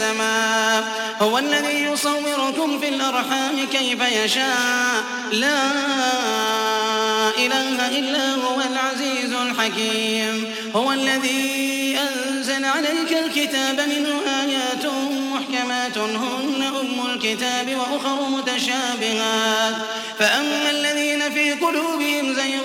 السماء هو الذي يصوركم في الأرحام كيف يشاء. لا إله إلا هو العزيز الحكيم. هو الذي أنزل عليك الكتاب منه آيات محكمات هن أم الكتاب وأخر متشابهات. فأما الذين في قلوبهم زيغ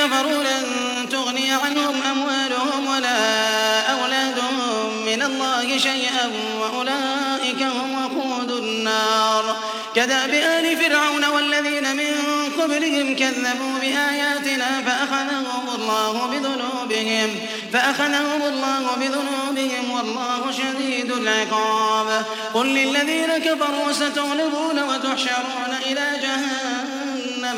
كفروا لن تغني عنهم أموالهم ولا أولادهم من الله شيئا وأولئك هم وقود النار. كداب آل فرعون والذين من قبلهم كذبوا بآياتنا فأخذهم الله بذنوبهم فأخذهم الله بذنوبهم والله شديد العقاب. قل للذين كفروا ستغلبون وتحشرون إلى جهنم.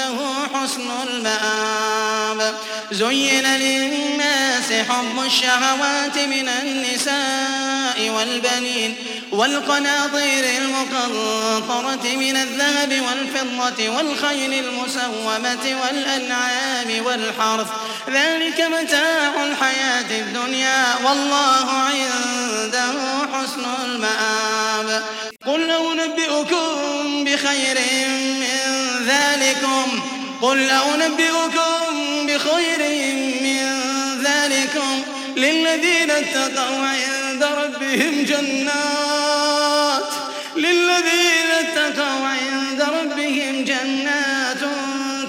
عنده حسن المآب. زين للناس حب الشهوات من النساء والبنين والقناطير المقنطرة من الذهب والفضة والخيل المسومة والأنعام والحرث. ذلك متاع الحياة الدنيا والله عنده حسن المآب. قل أنبئكم بخير من ذلكم قل أنبئكم بخير من ذلكم للذين اتقوا عند ربهم جنات للذين اتقوا عند ربهم جنات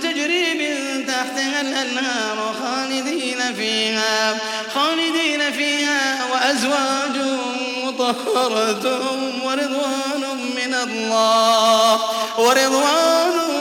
تجري من تحتها الأنهار خالدين فيها خالدين فيها وأزواج مطهرة ورضوان من الله ورضوان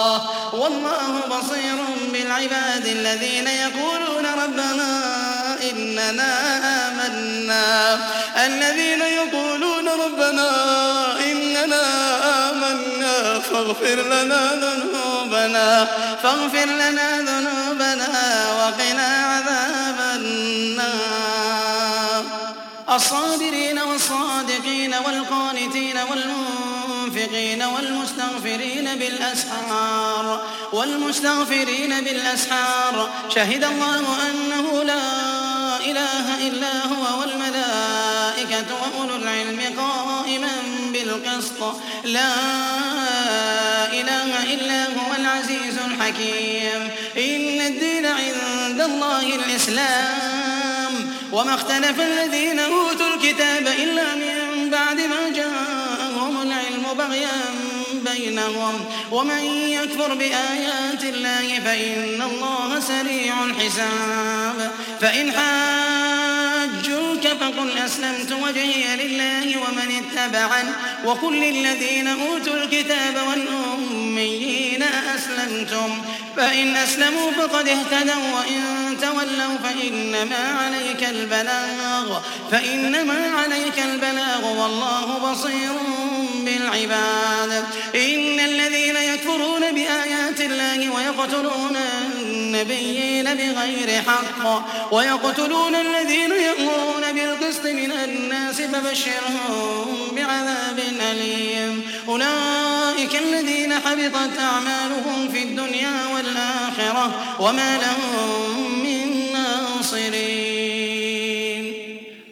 والله بصير بالعباد الذين يقولون ربنا إننا آمنا. الذين يقولون ربنا إننا آمنا. فاغفر لنا ذنوبنا فاغفر لنا ذنوبنا وقنا عذاب النار. الصابرين والصادقين والقانتين والمنفقين والمستغفرين بالأسحار والمستغفرين بالأسحار. شهد الله أنه لا إله إلا هو والملائكة وأولو العلم قائما بالقسط. لا إله إلا هو العزيز الحكيم. إن الدين عند الله الإسلام. وما اختلف الذين أوتوا الكتاب إلا من بغيا بينهم. ومن يكفر بآيات الله فإن الله سريع الحساب. فإن حاجوك فقل أسلمت وجهي لله ومن اتبعن وقل للذين أوتوا الكتاب والأميين أسلمتم. فإن أسلموا فقد اهتدوا وإن تولوا فإنما عليك البلاغ. فإنما عليك البلاغ والله بصير بالعباد. إن الذين يكفرون بآيات الله ويقتلون النبيين بغير حق ويقتلون الذين يأمرون بالقسط من الناس فبشرهم بعذاب أليم. أولئك الذين حبطت أعمالهم في الدنيا والآخرة وما لهم من ناصرين.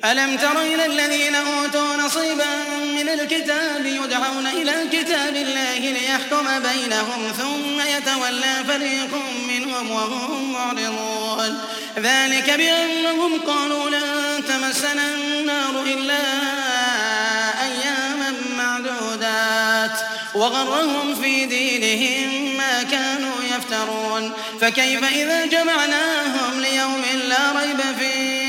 ألم تر إلى الذين أوتوا نصيبا من الكتاب يدعون إلى كتاب الله ليحكم بينهم ثم يتولى فريق منهم وهم معرضون. ذلك بأنهم قالوا لن تمسنا النار إلا أياما معدودات. وغرهم في دينهم ما كانوا يفترون. فكيف إذا جمعناهم ليوم لا ريب فيه؟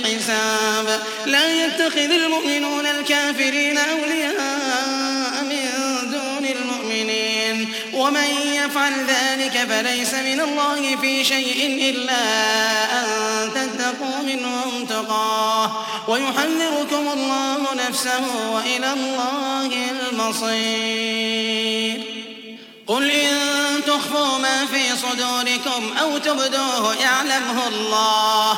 حساب لا يتخذ المؤمنون الكافرين أولياء من دون المؤمنين. ومن يفعل ذلك فليس من الله في شيء إلا أن تتقوا منهم تقاه. ويحذركم الله نفسه وإلى الله المصير. قل إن تخفوا ما في صدوركم أو تبدوه يعلمه الله.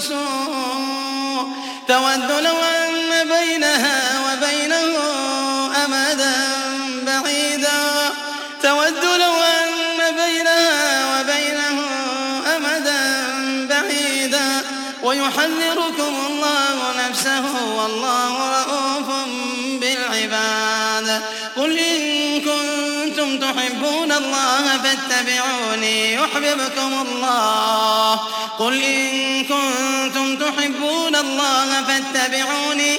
سوء تود لو أن بينها وبينه ويحذركم الله نفسه والله رؤوف بالعباد. قل إن كنتم تحبون الله فاتبعوني يحببكم الله. قل إن كنتم تحبون الله فاتبعوني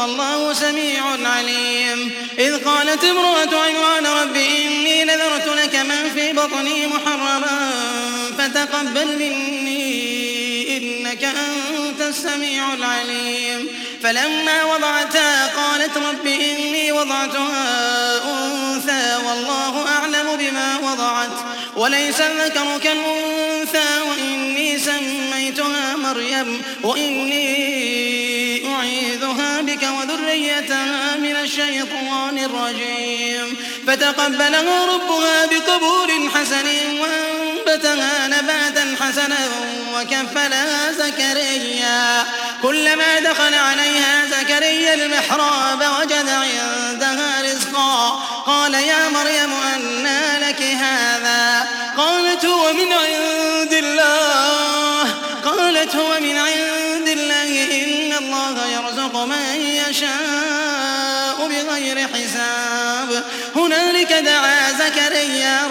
والله سميع عليم. إذ قالت امرأة عمران رب إني نذرت لك ما في بطني محررا فتقبل مني إنك أنت السميع العليم. فلما وضعتها قالت رب إني وضعتها أنثى والله أعلم بما وضعت. وليس الذكر كالأنثى وإني سميتها مريم وإني أعيذها بك وذريتها من الشيطان الرجيم. فتقبلها ربها بقبول حسن وأنبتها نباتا حسنا وكفلها زكريا. كلما دخل عليها زكريا المحراب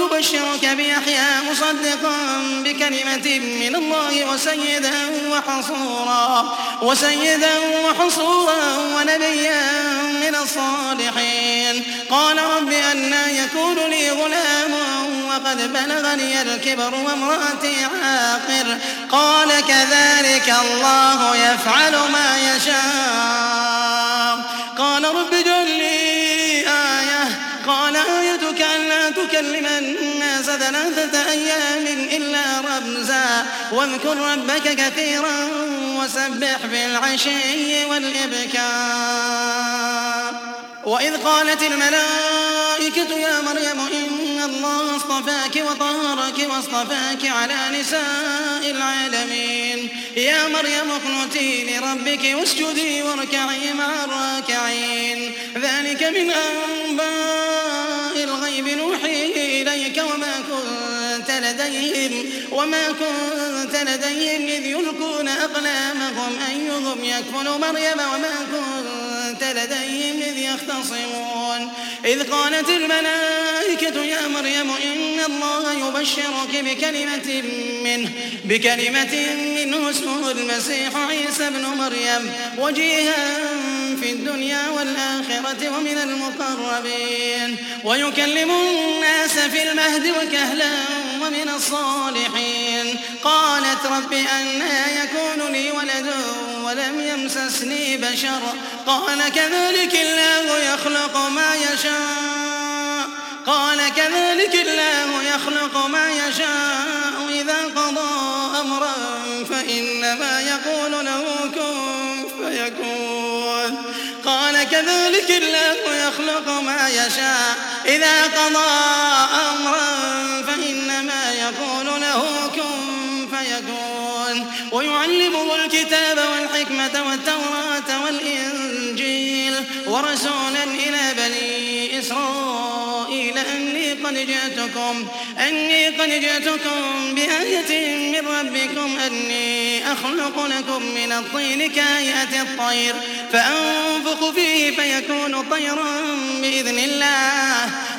يبشرك بيحيى مصدقا بكلمة من الله وسيدا وحصورا وسيدا وحصورا ونبيا من الصالحين. قال رب أنا يكون لي غلام وقد بلغني الكبر وامرأتي عاقر. قال كذلك الله يفعل ما يشاء. قال رب اجعل لي قال آيتك ألا تكلم الناس ثلاثة أيام إلا رمزا. واذكر ربك كثيرا وسبح بالعشي والإبكار. وإذ قالت الملائكة يا مريم إن الله اصطفاك وطهرك واصطفاك على نساء العالمين. يا مريم اقنتي لربك واسجدي واركعي مع الراكعين. ذلك من أنباء الغيب نوحيه إليك وما كنت لديهم وما كنت لديهم إذ يلقون أقلامهم أيهم يكفل مريم وما كنت لديهم إذ يختصمون. إذ قالت الملائكة يا مريم إن الله يبشرك بكلمة منه بكلمة منه اسمه المسيح عيسى بن مريم وجيها في الدنيا والآخرة ومن المقربين. ويكلم الناس في المهد وكهلا ومن الصالحين. قالت رب أنا يكون لي ولد ولم يمسسني بشر. قال كذلك الله يخلق ما يشاء. قال كذلك الله يخلق ما يشاء. إذا قضى أمرا فإنما يقول له كن فيكون. قال كذلك الله يخلق ما يشاء. إذا قضى أمرا فإنما يقول له ويعلمه الكتاب والحكمة والتوراة والإنجيل ورسولا إلى بني إسرائيل أني قد جئتكم أني قد جئتكم بآية من ربكم أني أخلق لكم من الطين كهيئة الطير فأنفخ فيه فيكون طيرا بإذن الله.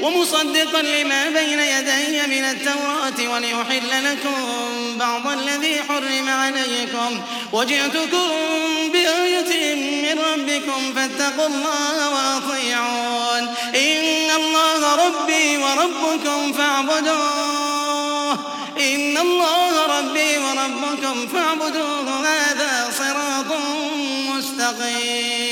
ومصدقا لما بين يدي من التوراة ولأحل لكم بعض الذي حرم عليكم. وجئتكم بآية من ربكم فاتقوا الله وأطيعون. إن الله ربي وربكم فاعبدوه. إن الله ربي وربكم فاعبدوه. هذا صراط مستقيم.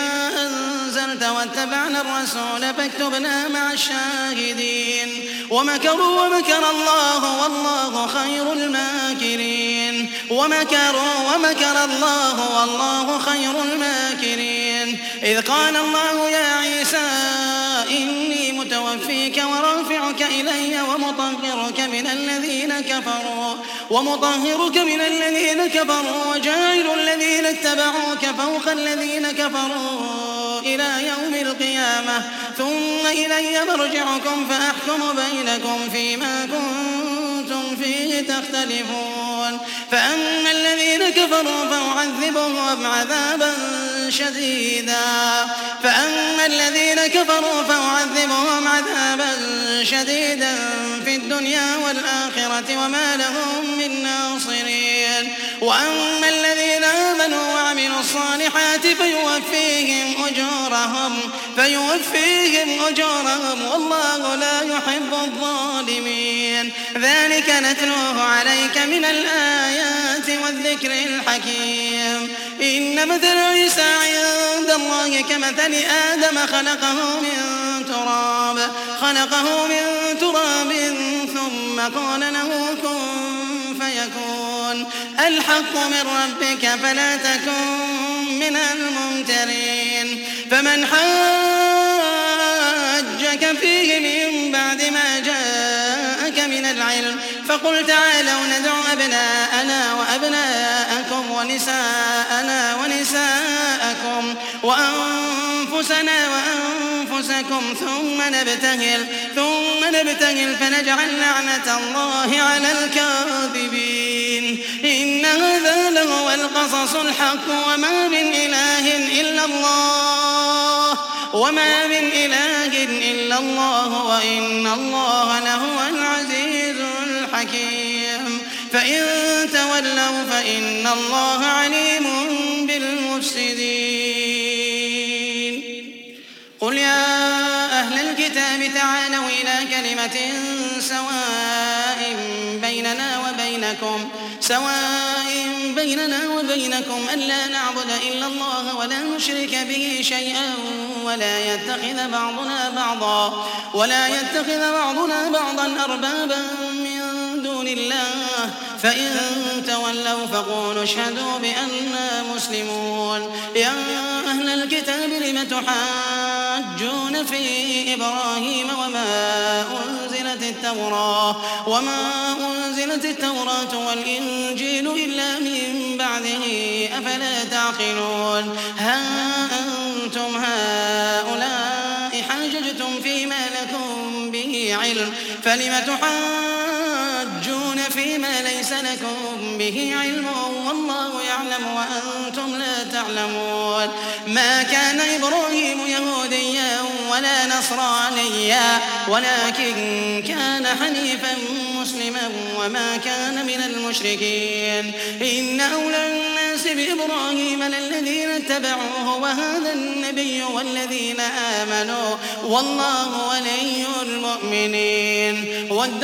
آمنت واتبعنا الرسول فاكتبنا مع الشاهدين. ومكروا ومكر الله والله خير الماكرين. ومكروا ومكر الله والله خير الماكرين. إذ قال الله يا عيسى إني متوفيك ورافعك إلي ومطهرك من الذين كفروا. ومطهرك من الذين كفروا وجاعل الذين اتبعوك فوق الذين كفروا. إلى يوم القيامة. ثم إلي مرجعكم فأحكم بينكم فيما كنتم فيه تختلفون. فأما الذين كفروا فأعذبهم عذابا شديدا. فأما الذين كفروا فأعذبهم عذابا شديدا في الدنيا والآخرة وما لهم من ناصرين. وأما الذين آمنوا وعملوا الصالحات فيوفيهم أجورهم فيوفيهم أجورهم والله لا يحب الظالمين. ذلك نتلوه عليك من الآيات والذكر الحكيم. إن مثل عيسى عند الله كمثل آدم خلقه من تراب خلقه من تراب ثم قال له كن فيكون الحق من ربك فلا تكن من الممترين. فمن حاجك فيه من بعد ما جاءك من العلم فقل تعالوا ندع أبناءنا وأبناءكم ونساءنا ونساءكم وأنفسنا وأنفسكم. ثم نبتهل ثم نبتهل فنجعل لعنة الله على الكاذبين القصص الحق وما من إله إلا الله. وما من إله إلا الله وإن الله لهو العزيز الحكيم. فإن تولوا فإن الله عليم بالمفسدين. قل يا أهل الكتاب تعالوا إلى كلمة سواء بيننا وبينكم. سواء بيننا وبينكم ألا نعبد إلا الله ولا نشرك به شيئا ولا يتخذ بعضنا بعضا ولا يتخذ بعضنا بعضا أربابا من دون الله. فإن تولوا فقولوا اشهدوا بأننا مسلمون. يا أهل الكتاب لم تحاجون في إبراهيم وما أنزلت التوراة وما أنزلت التوراة والإنجيل إلا من بعده أفلا تعقلون؟ ها أنتم هؤلاء حاججتم فيما لكم به علم فلم تحاجون فيما ليس لكم به علم والله يعلم وأنتم لا تعلمون. ما كان إبراهيم يهوديا ولا نصرانيا ولكن كان حنيفا مسلما وما كان من المشركين. إن أولى الناس بإبراهيم للذين اتبعوه وهذا النبي والذين آمنوا والله ولي المؤمنين. ود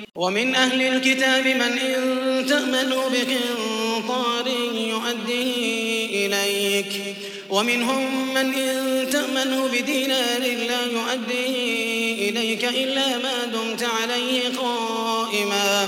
ومن أهل الكتاب من إن تأمنوا بقنطار يؤديه إليك ومنهم من إن تأمنه بدينار لا يؤديه إليك إلا ما دمت عليه قائما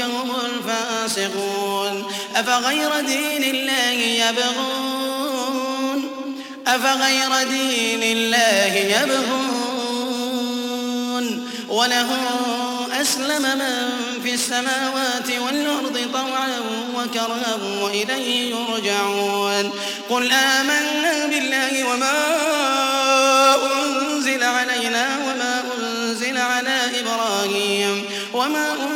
هم الفاسقون. أفغير دين الله يبغون؟ أفغير دين الله يبغون؟ وله أسلم من في السماوات والأرض طوعا وكرها وإليه يرجعون. قل آمنا بالله وما أنزل علينا وما أنزل على إبراهيم وما أنزل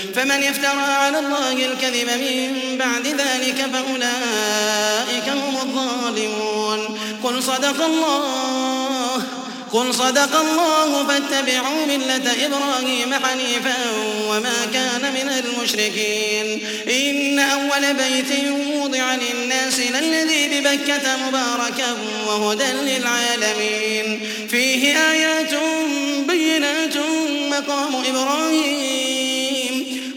فمن افترى على الله الكذب من بعد ذلك فأولئك هم الظالمون. قل صدق الله قل صدق الله فاتبعوا ملة إبراهيم حنيفا وما كان من المشركين. إن أول بيت وضع للناس للذي ببكة مباركا وهدى للعالمين. فيه آيات بينات مقام إبراهيم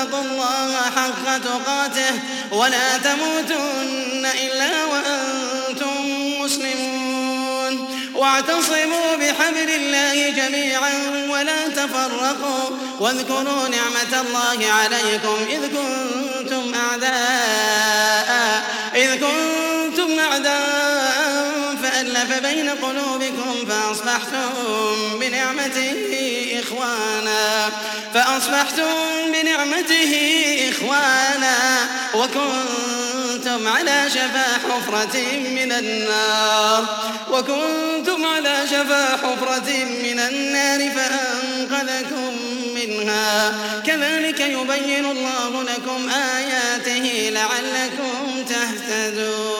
واتقوا الله حق تقاته ولا تموتن إلا وأنتم مسلمون. واعتصموا بحبل الله جميعا ولا تفرقوا. واذكروا نعمة الله عليكم إذ كنتم أعداء. إذ كنتم أعداء. فألف بين قلوبكم فأصبحتم بنعمته إخوانا. فأصبحتم بنعمته إخوانا. وكنتم على شفا حفرة من النار. وكنتم على شفا حفرة من النار فأنقذكم منها. كذلك يبين الله لكم آياته لعلكم تهتدون.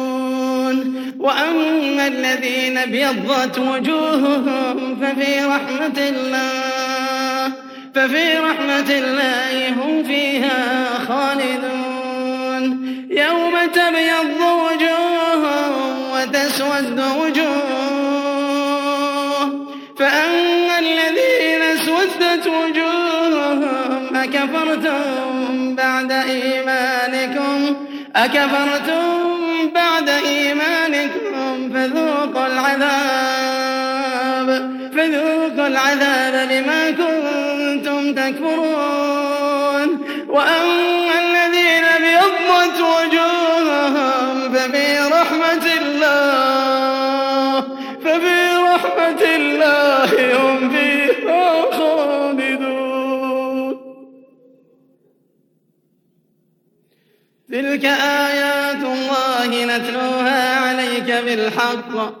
وأما الذين ابيضت وجوههم ففي رحمة الله ففي رحمة الله هم فيها خالدون. يوم تبيض وجوه وتسود وجوه فأما الذين اسودت وجوههم أكفرتم بعد إيمانكم أكفرتم العذاب. فذوقوا العذاب بما كنتم تكفرون. وأما الذين أبيضت وجوههم ففي رحمة الله ففي رحمة الله هم فيها خالدون. تلك آيات الله نتلوها عليك بالحق.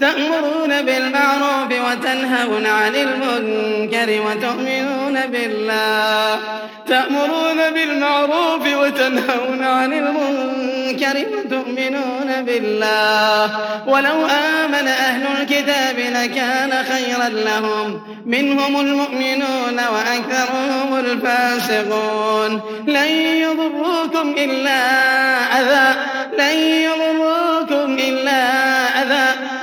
تأمرون بالمعروف وتنهون عن المنكر وتؤمنون بالله. تأمرون بالمعروف وتنهون عن المنكر وتؤمنون بالله. ولو آمن أهل الكتاب لكان خيرا لهم. منهم المؤمنون وأكثرهم الفاسقون. لن يضروكم إلا أذى. لن يضروكم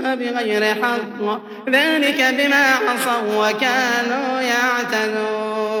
بغير حق. ذلك بما عصوا وكانوا يعتدون.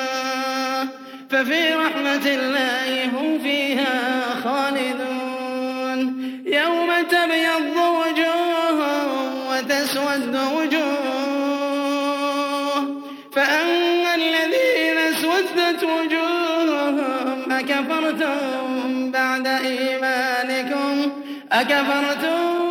ففي رحمة الله هم فيها خالدون. يوم تبيض وجوه وتسود وجوه. فأما الذين اسودت وجوههم أكفرتم بعد إيمانكم. أكفرتم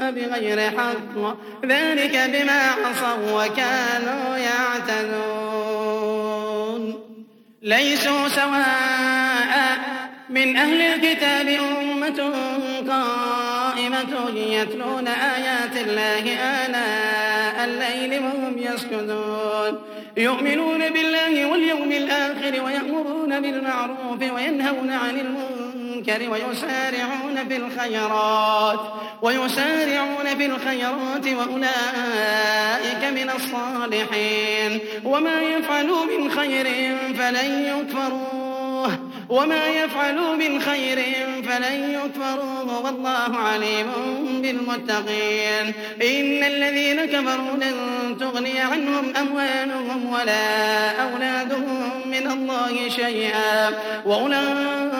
بغير حق. ذلك بما عصوا وكانوا يعتدون. ليسوا سواء من أهل الكتاب أمة قائمة يتلون آيات الله آناء الليل وهم يسجدون. يؤمنون بالله واليوم الآخر ويأمرون بالمعروف وينهون عن المنكر. ويسارعون في الخيرات ويسارعون في الخيرات وأولئك من الصالحين. وما يفعلوا من خير فلن يكفروه. وما يفعلوا من خير فلن يكفروه. والله عليم بالمتقين. إن الذين كفروا لن تغني عنهم أموالهم ولا أولادهم من الله شيئا. وأولئك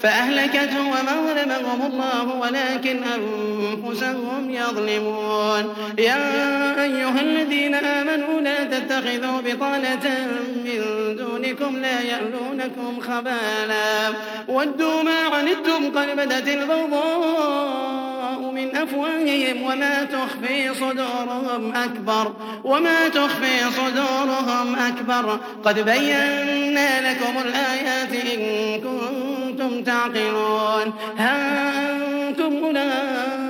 فأهلكته ظلمهم الله ولكن أنفسهم يظلمون. يا أيها الذين آمنوا لا تتخذوا بطانة من دونكم لا يألونكم خبالا. ودوا ما عنتم قد بدت البغضاء من أفواههم وما تخفي صدورهم أكبر وما تخفي صدورهم أكبر قد بينا لكم الآيات إن كنتم تعقلون ها أنتم أولئك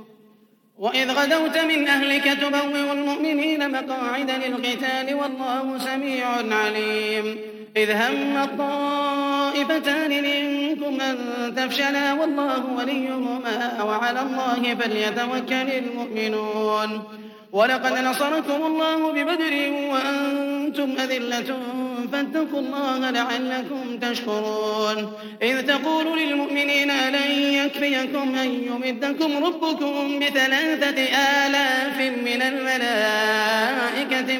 وإذ غدوت من أهلك تبوئ المؤمنين مقاعد للقتال والله سميع عليم. إذ هم الطائفتان منكم أن تفشلا والله وليهما وعلى الله فليتوكل المؤمنون. ولقد نصركم الله ببدر وأنتم أذلة فاتقوا الله لعلكم تشكرون. إذ تقول للمؤمنين ألن يكفيكم أن يمدكم ربكم بثلاثة آلاف من الملائكة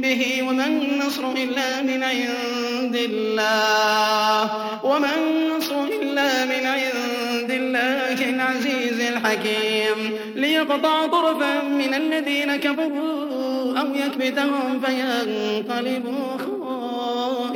به وما النصر إلا من عند الله وما النصر إلا من عند الله العزيز الحكيم ليقطع طرفا من الذين كفروا أو يكبتهم فينقلبوا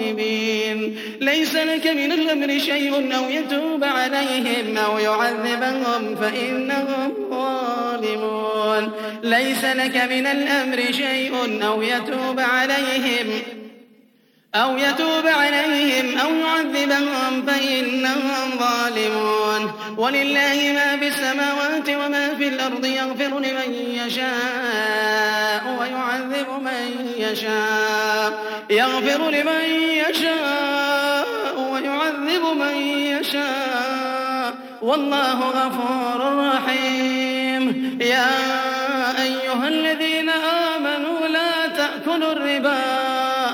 خائبين ليس لك من الأمر شيء أو يتوب عليهم أو يعذبهم فإنهم ظالمون. ليس لك من الأمر شيء أو يتوب عليهم أو يتوب عليهم أو يعذبهم فإنهم ظالمون. ولله ما في السماوات وما في الأرض يغفر لمن يشاء ويعذب من يشاء. يغفر لمن يشاء ويعذب من يشاء. والله غفور رحيم. يا أيها الذين آمنوا لا تأكلوا الربا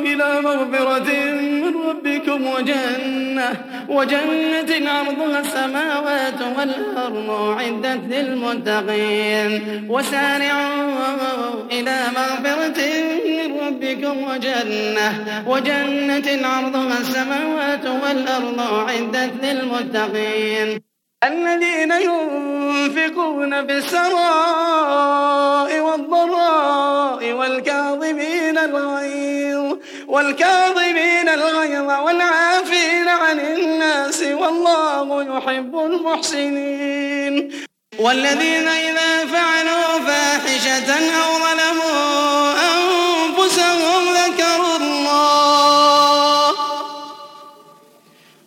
إلى مغفرة من ربكم وجنة وجنة عرضها السماوات والأرض أعدت للمتقين. وسارعوا إلى مغفرة من ربكم وجنة وجنة عرضها السماوات والأرض أعدت للمتقين. الذين ينفقون في السراء والضراء والكاظمين الغيظ والكاظمين الغيظ والعافين عن الناس والله يحب المحسنين. والذين إذا فعلوا فاحشة أو ظلموا أنفسهم ذكروا الله.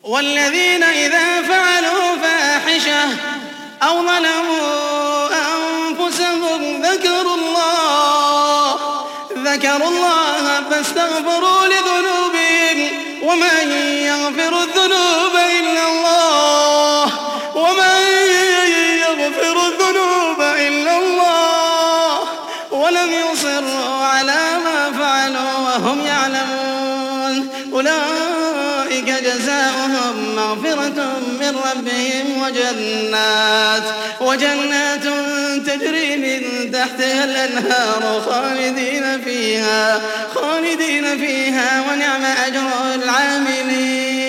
والذين إذا فعلوا فاحشة أو ظلموا ذكروا الله فاستغفروا لذنوبهم ومن يغفر الذنوب وجنات وجنات تجري من تحتها الأنهار خالدين فيها خالدين فيها ونعم أجر العاملين.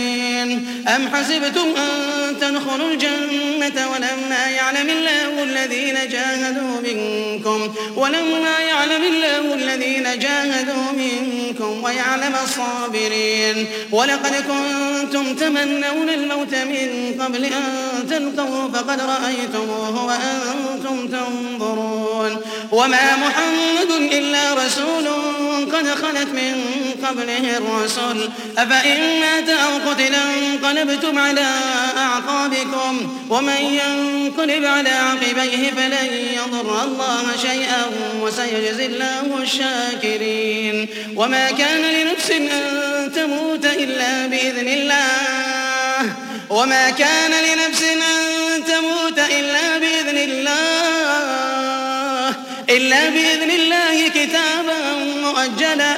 man أم حسبتم أن تدخلوا الجنة ولما يعلم الله الذين جاهدوا منكم ولما يعلم الله الذين جاهدوا منكم ويعلم الصابرين ولقد كنتم تمنون الموت من قبل أن تلقوا فقد رأيتموه وأنتم تنظرون وما محمد إلا رسول قد خلت من قبله الرسل أفإن مات أو قتل على أعقابكم ومن ينقلب على عقبيه فلن يضر الله شيئا وسيجزي الله الشاكرين. وما كان لنفس أن تموت إلا بإذن الله. وما كان لنفس أن تموت إلا بإذن الله. إلا بإذن الله كتابا مؤجلا.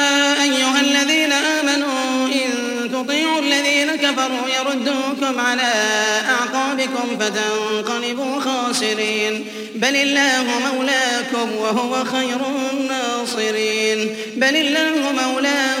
على أعقابكم فتنقلبوا خاسرين. بل الله مولاكم وهو خير الناصرين. بل الله مولاكم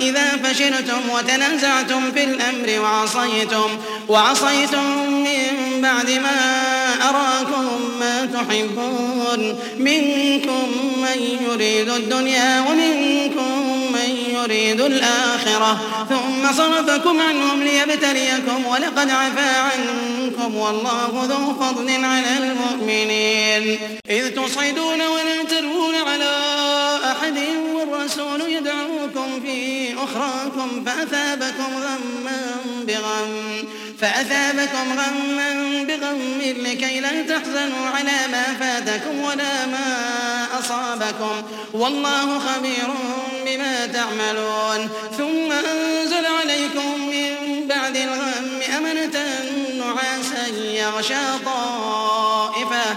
إذا فشلتم وتنازعتم في الأمر وعصيتم وعصيتم من بعد ما أراكم ما تحبون منكم من يريد الدنيا ومنكم من يريد الآخرة ثم صرفكم عنهم ليبتليكم ولقد عفا عنكم والله ذو فضل على المؤمنين إذ تصعدون ولا تلوون على أحد والرسول يدعوكم في أخراكم فأثابكم غما بغم فأثابكم غما بغم لكي لا تحزنوا على ما فاتكم ولا ما أصابكم. والله خبير بما تعملون. ثم أنزل عليكم من بعد الغم أمنة نعاسا يغشى طائفة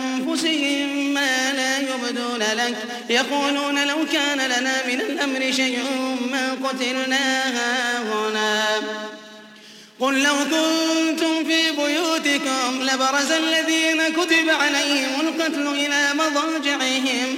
لك. يقولون لو كان لنا من الأمر شيء ما قتلنا هاهنا قل لو كنتم في بيوتكم لبرز الذين كتب عليهم القتل إلى مضاجعهم.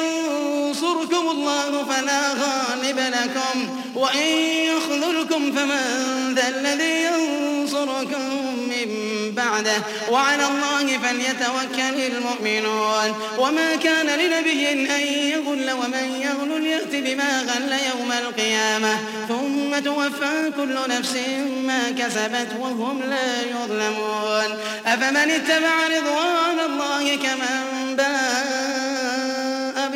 ينصركم الله فلا غالب لكم وإن يخذلكم فمن ذا الذي ينصركم من بعده وعلى الله فليتوكل المؤمنون وما كان لنبي أن يغل ومن يغل يأت بما غل يوم القيامة ثم توفى كل نفس ما كسبت وهم لا يظلمون أفمن اتبع رضوان الله كمن باء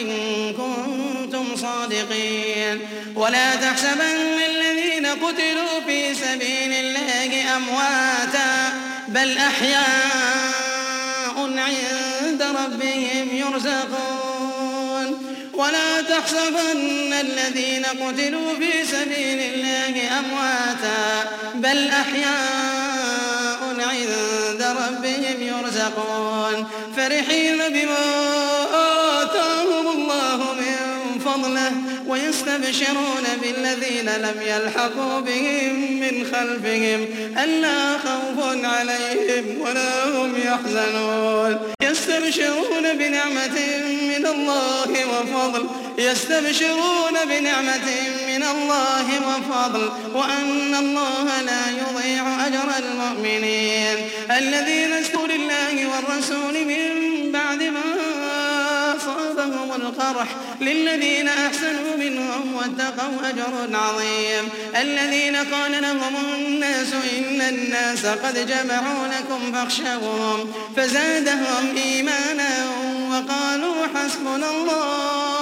إن كنتم صادقين. ولا تحسبن الذين قتلوا في سبيل الله أمواتا بل أحياء عند ربهم يرزقون. ولا تحسبن الذين قتلوا في سبيل الله أمواتا بل أحياء عند ربهم يرزقون. فرحين بما فضله ويستبشرون بالذين لم يلحقوا بهم من خلفهم ألا خوف عليهم ولا هم يحزنون. يستبشرون بنعمة من الله وفضل. يستبشرون بنعمة من الله وفضل. وأن الله لا يضيع أجر المؤمنين. الذين اشكروا لله والرسول من القرح للذين أحسنوا منهم واتقوا أجر عظيم. الذين قال لهم الناس إن الناس قد جمعوا لكم فاخشوهم فزادهم إيمانا وقالوا حسبنا الله.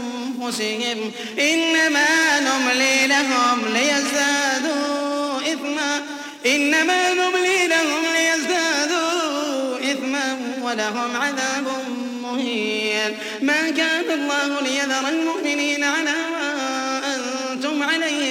إنما نملي لهم ليزدادوا إثما إنما نملي لهم ليزدادوا إثما ولهم عذاب مهين. ما كان الله ليذر المؤمنين على ما أنتم عليه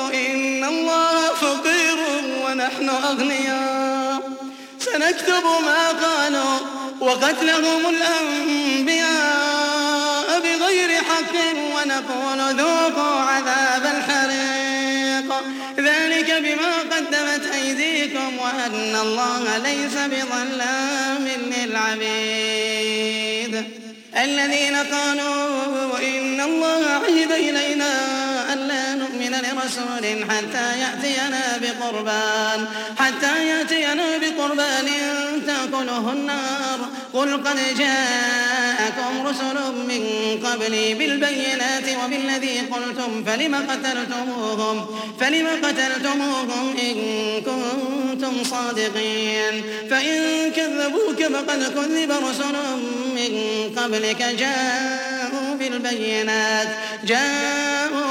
الله فقير ونحن أغنياء. سنكتب ما قالوا وقتلهم الأنبياء بغير حق ونقول ذوقوا عذاب الحريق. ذلك بما قدمت أيديكم وأن الله ليس بظلام للعبيد. الذين قالوا إن الله عهد إلينا لرسول رسول حتى يأتينا بقربان حتى يأتينا بقربان تأكله النار. قل قد جاءكم رسل من قبلي بالبينات وبالذي قلتم فلم قتلتموهم؟ فلم قتلتموهم إن كنتم صادقين. فإن كذبوك فقد كذب رسل من قبلك جاءوا بالبينات جاءوا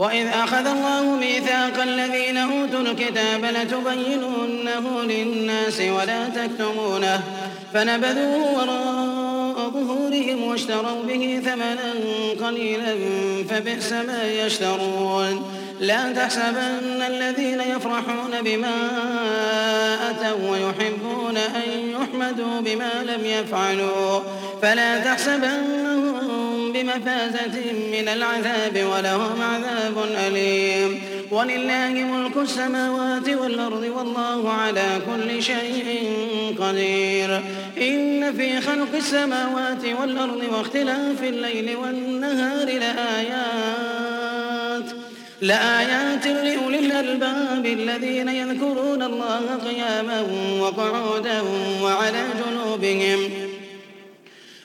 وإذ أخذ الله ميثاق الذين أوتوا الكتاب لتبيننه للناس ولا تكتمونه فنبذوه وراء ظهورهم واشتروا به ثمنا قليلا فبئس ما يشترون. لا تحسبن الذين يفرحون بما أتوا ويحبون أن يحمدوا بما لم يفعلوا. فلا تحسبنهم بمفازة من العذاب ولهم عذاب أليم. ولله ملك السماوات والأرض والله على كل شيء قدير. إن في خلق السماوات والأرض واختلاف الليل والنهار لآيات لآيات لأولي الألباب الذين يذكرون الله قياما وقعودا وعلى جنوبهم.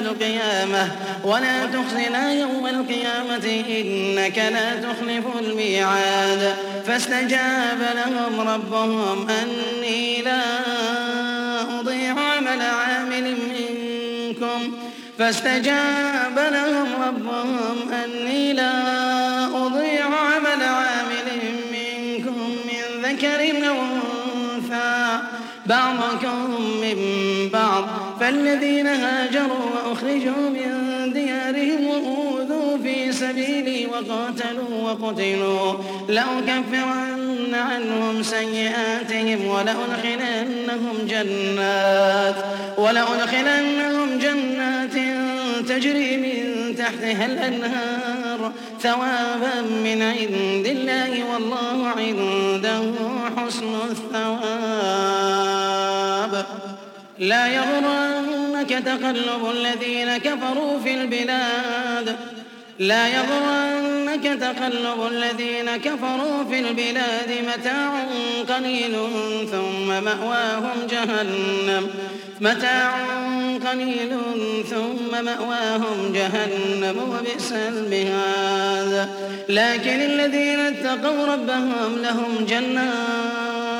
القيامة ولا تخزنا يوم القيامة إنك لا تخلف الميعاد فاستجاب لهم ربهم أني لا أضيع عمل عامل منكم فاستجاب لهم ربهم أني لا أضيع عمل عامل منكم من ذكر أو أنثى بعضكم من بعض فالذين هاجروا وأخرجوا من ديارهم وأوذوا في سبيلي وقاتلوا وقتلوا. لأكفرن عنهم سيئاتهم ولأدخلنهم جنات ولأدخلنهم جنات تجري من تحتها الأنهار ثوابا من عند الله والله عنده حسن الثواب. لا يغرنك تقلب الذين كفروا في البلاد. لا يغرنك تقلب الذين كفروا في البلاد متاع قليل ثم مأواهم جهنم. متاع قليل ثم مأواهم جهنم وبئس المهاد. لكن الذين اتقوا ربهم لهم جنات